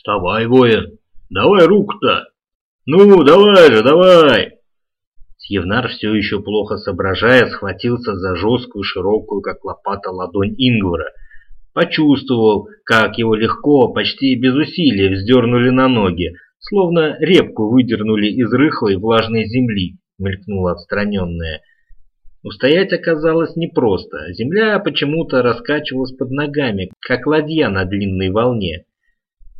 «Вставай, воин! Давай руку-то! Ну, давай же, давай!» Сьевнар, все еще плохо соображая, схватился за жесткую, широкую, как лопата, ладонь Ингвара. Почувствовал, как его легко, почти без усилия вздернули на ноги, словно репку выдернули из рыхлой влажной земли, мелькнула отстраненная. Устоять оказалось непросто. Земля почему-то раскачивалась под ногами, как ладья на длинной волне.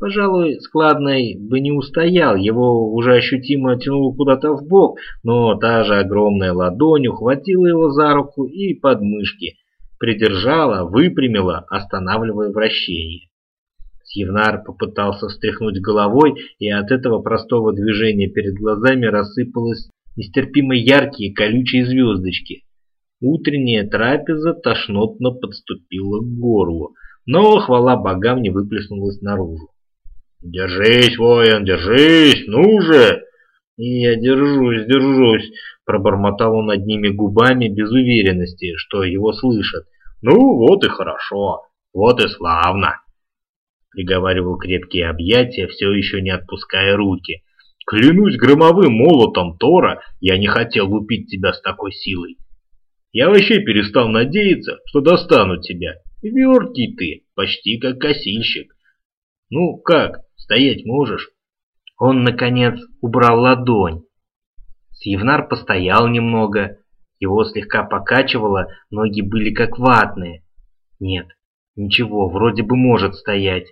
Пожалуй, складный бы не устоял, его уже ощутимо тянуло куда-то в бок, но та же огромная ладонь ухватила его за руку и подмышки, придержала, выпрямила, останавливая вращение. Сьевнар попытался встряхнуть головой, и от этого простого движения перед глазами рассыпалось нестерпимо яркие колючие звездочки. Утренняя трапеза тошнотно подступила к горлу, но хвала богам не выплеснулась наружу. «Держись, воин, держись, ну же!» «И я держусь, держусь», — пробормотал он одними губами без уверенности, что его слышат. «Ну, вот и хорошо, вот и славно», — приговаривал крепкие объятия, все еще не отпуская руки. «Клянусь громовым молотом Тора, я не хотел лупить тебя с такой силой. Я вообще перестал надеяться, что достану тебя. Верткий ты, почти как косильщик. Ну как, стоять можешь?» Он, наконец, убрал ладонь. Сьевнар постоял немного, его слегка покачивало, ноги были как ватные. Нет, ничего, вроде бы может стоять.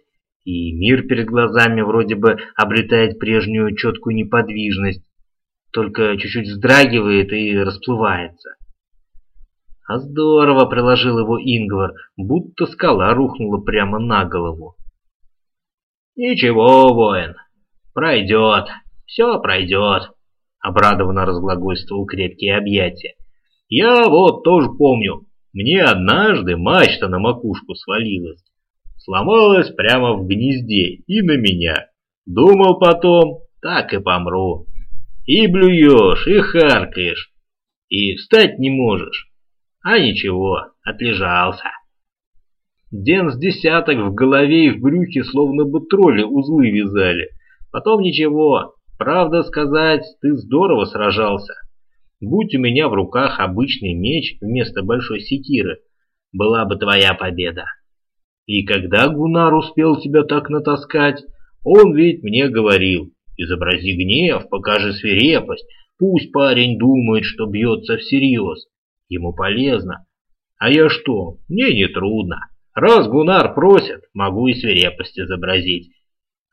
И мир перед глазами вроде бы обретает прежнюю четкую неподвижность, только чуть-чуть вздрагивает и расплывается. А здорово приложил его Ингвар, будто скала рухнула прямо на голову. «Ничего, воин, пройдет, все пройдет», — обрадованно разглагольствовал крепкие объятия. «Я вот тоже помню, мне однажды мачта на макушку свалилась, сломалась прямо в гнезде и на меня. Думал потом, так и помру. И блюешь, и харкаешь, и встать не можешь. А ничего, отлежался». Ден с десяток в голове и в брюхе словно бы тролли узлы вязали. Потом ничего, правда сказать, ты здорово сражался. Будь у меня в руках обычный меч вместо большой секиры, была бы твоя победа. И когда Гунар успел тебя так натаскать, он ведь мне говорил, изобрази гнев, покажи свирепость, пусть парень думает, что бьется всерьез. Ему полезно. А я что, мне не трудно. Раз Гунар просит, могу и свирепость изобразить.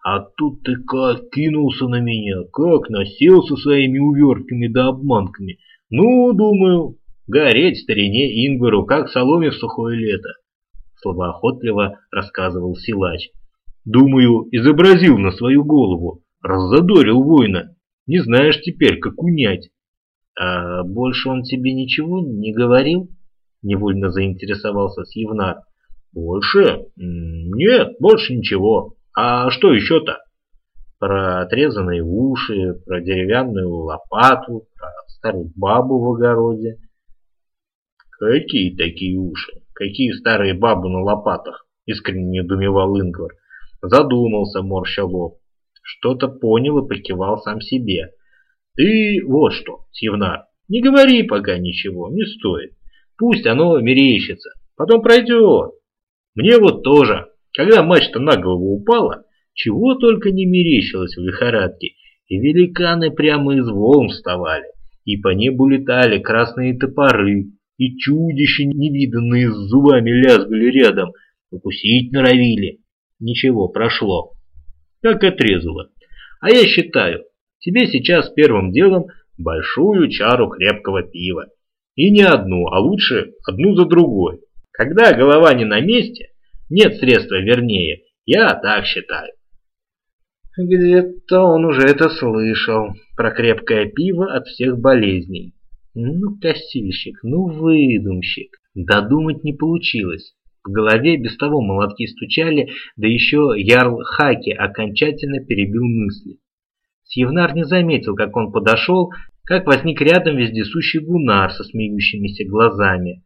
А тут ты как кинулся на меня, как насел со своими увертками да обманками. Ну, думаю, гореть старине Ингвару, как соломе в сухое лето. Слабоохотливо рассказывал силач. Думаю, изобразил на свою голову, раззадорил воина. Не знаешь теперь, как унять. А больше он тебе ничего не говорил? Невольно заинтересовался Сьевнар. Больше? Нет, больше ничего. А что еще-то? Про отрезанные уши, про деревянную лопату, про старую бабу в огороде. Какие такие уши? Какие старые бабы на лопатах? Искренне недумевал Ингвар. Задумался, морща лоб. Что-то понял и покивал сам себе. Ты вот что, Сьевнар, не говори пока ничего, не стоит. Пусть оно мерещится, потом пройдет. Мне вот тоже, когда мачта на голову упала, чего только не мерещилось в лихорадке, и великаны прямо из волн вставали, и по небу летали красные топоры, и чудища невиданные с зубами лязгали рядом, укусить норовили. Ничего, прошло. Как отрезало. А я считаю, тебе сейчас первым делом большую чару крепкого пива. И не одну, а лучше одну за другой. Когда голова не на месте, нет средства вернее, я так считаю. Где-то он уже это слышал, про крепкое пиво от всех болезней. Ну, косильщик, ну, выдумщик. Додумать не получилось. В голове без того молотки стучали, да еще Ярл Хаки окончательно перебил мысли. Сьевнар не заметил, как он подошел, как возник рядом вездесущий гунар со смеющимися глазами.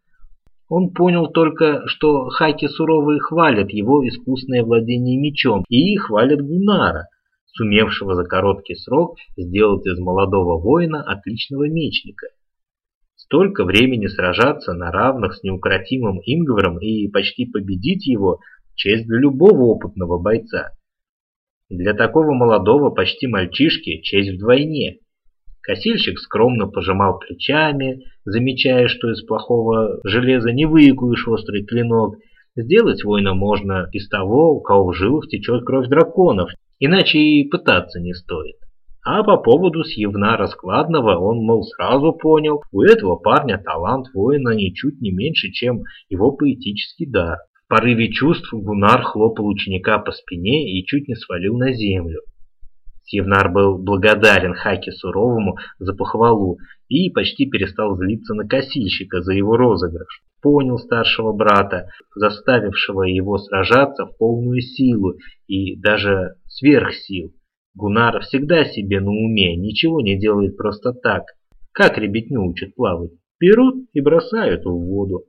Он понял только, что Хаки суровые хвалят его искусное владение мечом и хвалят Гунара, сумевшего за короткий срок сделать из молодого воина отличного мечника. Столько времени сражаться на равных с неукротимым Ингваром и почти победить его – честь для любого опытного бойца. Для такого молодого почти мальчишки честь вдвойне. Косильщик скромно пожимал плечами, замечая, что из плохого железа не выкуешь острый клинок. Сделать воина можно из того, у кого в жилах течет кровь драконов, иначе и пытаться не стоит. А по поводу съевна раскладного он, мол, сразу понял, у этого парня талант воина ничуть не меньше, чем его поэтический дар. В порыве чувств Гунар хлопал ученика по спине и чуть не свалил на землю. Сьевнар был благодарен Хаке Суровому за похвалу и почти перестал злиться на косильщика за его розыгрыш. Понял старшего брата, заставившего его сражаться в полную силу и даже сверх сил. Гунар всегда себе на уме, ничего не делает просто так. Как ребятню учат плавать? Берут и бросают в воду.